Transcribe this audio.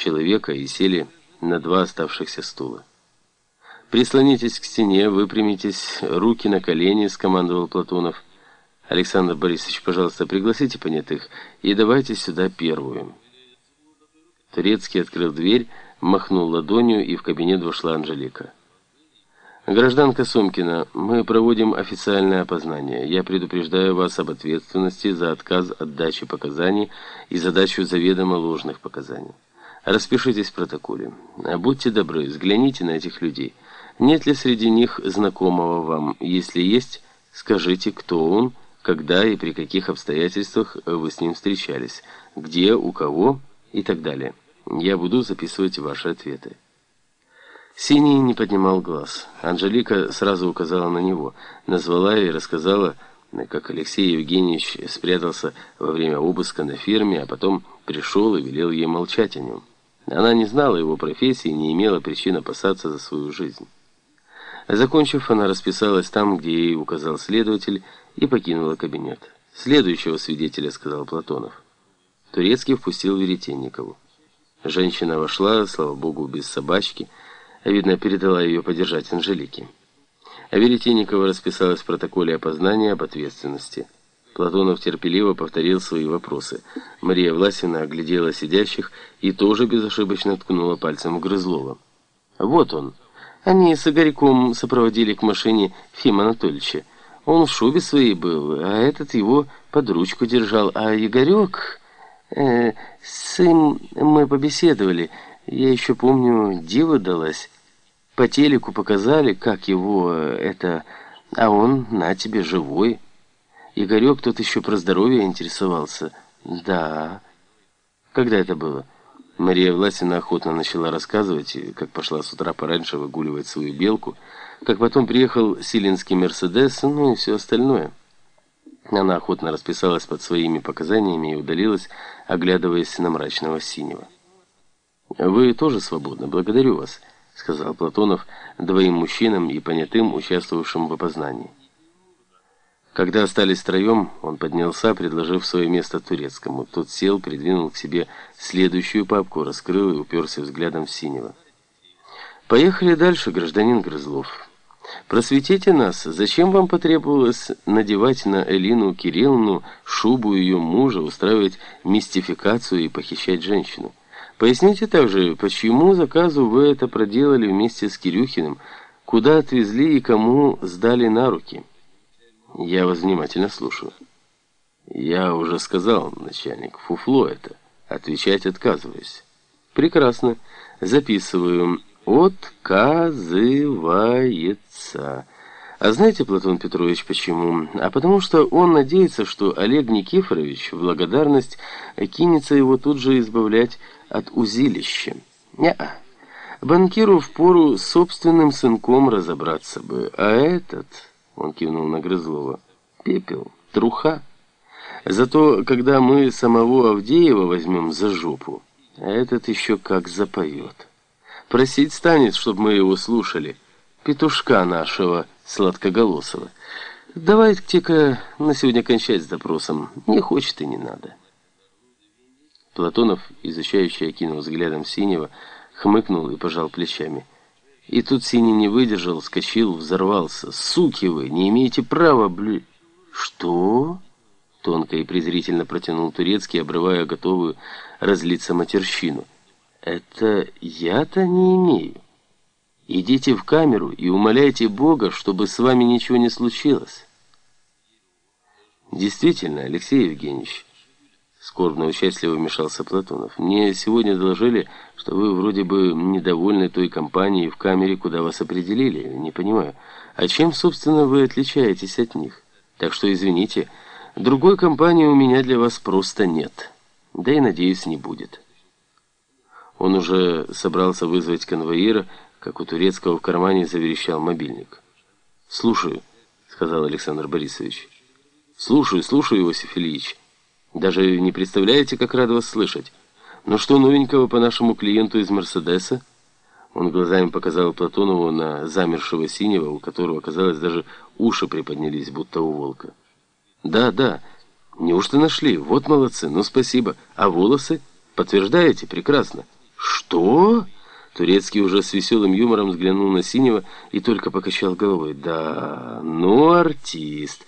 человека и сели на два оставшихся стула. «Прислонитесь к стене, выпрямитесь, руки на колени», — скомандовал Платонов. «Александр Борисович, пожалуйста, пригласите понятых и давайте сюда первую». Турецкий открыл дверь, махнул ладонью, и в кабинет вошла Анжелика. «Гражданка Сумкина, мы проводим официальное опознание. Я предупреждаю вас об ответственности за отказ от дачи показаний и задачу заведомо ложных показаний. Распишитесь в протоколе. Будьте добры, взгляните на этих людей. Нет ли среди них знакомого вам? Если есть, скажите, кто он, когда и при каких обстоятельствах вы с ним встречались, где, у кого и так далее. Я буду записывать ваши ответы». Синий не поднимал глаз. Анжелика сразу указала на него, назвала и рассказала, как Алексей Евгеньевич спрятался во время обыска на ферме, а потом пришел и велел ей молчать о нем. Она не знала его профессии и не имела причин опасаться за свою жизнь. Закончив, она расписалась там, где ей указал следователь, и покинула кабинет. «Следующего свидетеля», — сказал Платонов. Турецкий впустил Веретенникову. Женщина вошла, слава богу, без собачки, — Видно, передала ее подержать Анжелике. А Веретенникова расписалась в протоколе опознания об ответственности. Платонов терпеливо повторил свои вопросы. Мария Власина оглядела сидящих и тоже безошибочно ткнула пальцем в Грызлова. «Вот он. Они с Игорьком сопроводили к машине Фима Анатольевича. Он в шубе своей был, а этот его под ручку держал. А Игорек... Э, с ним мы побеседовали». Я еще помню, дело далась. По телеку показали, как его это... А он, на тебе, живой. Игорек тот еще про здоровье интересовался. Да. Когда это было? Мария Власина охотно начала рассказывать, как пошла с утра пораньше выгуливать свою белку, как потом приехал силинский Мерседес, ну и все остальное. Она охотно расписалась под своими показаниями и удалилась, оглядываясь на мрачного синего. «Вы тоже свободны, благодарю вас», — сказал Платонов двоим мужчинам и понятым, участвовавшим в опознании. Когда остались втроем, он поднялся, предложив свое место турецкому. Тот сел, придвинул к себе следующую папку, раскрыл и уперся взглядом в синего. «Поехали дальше, гражданин Грызлов. Просветите нас, зачем вам потребовалось надевать на Элину Кирилловну шубу ее мужа, устраивать мистификацию и похищать женщину?» Поясните также, почему заказу вы это проделали вместе с Кирюхиным, куда отвезли и кому сдали на руки? Я вас внимательно слушаю. Я уже сказал, начальник, фуфло это. Отвечать отказываюсь. Прекрасно. Записываю. Отказывается. А знаете, Платон Петрович, почему? А потому что он надеется, что Олег Никифорович в благодарность кинется его тут же избавлять от узилища. Не-а. Банкиру впору собственным сынком разобраться бы, а этот, он кивнул на Грызлова, пепел, труха. Зато, когда мы самого Авдеева возьмем за жопу, этот еще как запоет. Просить станет, чтобы мы его слушали, петушка нашего сладкоголосого. Давайте-ка на сегодня кончать с допросом, не хочет и не надо. Платонов, изучающий, окинул взглядом Синего, хмыкнул и пожал плечами. И тут Синий не выдержал, вскочил, взорвался. «Суки вы, не имеете права, бля...» «Что?» Тонко и презрительно протянул Турецкий, обрывая готовую разлиться матерщину. «Это я-то не имею. Идите в камеру и умоляйте Бога, чтобы с вами ничего не случилось». «Действительно, Алексей Евгеньевич», Скорбно участливо вмешался Платонов. «Мне сегодня доложили, что вы вроде бы недовольны той компанией в камере, куда вас определили. Не понимаю, а чем, собственно, вы отличаетесь от них? Так что, извините, другой компании у меня для вас просто нет. Да и, надеюсь, не будет». Он уже собрался вызвать конвоира, как у турецкого в кармане заверещал мобильник. «Слушаю», — сказал Александр Борисович. «Слушаю, слушаю, Иосиф Ильич». Даже не представляете, как рад вас слышать. Но что новенького по нашему клиенту из Мерседеса? Он глазами показал Платонову на замершего синего, у которого, казалось, даже уши приподнялись, будто у волка. Да, да. Неужто нашли? Вот молодцы. Ну, спасибо. А волосы? Подтверждаете? Прекрасно. «Что?» Турецкий уже с веселым юмором взглянул на Синего и только покачал головой. «Да, ну артист!»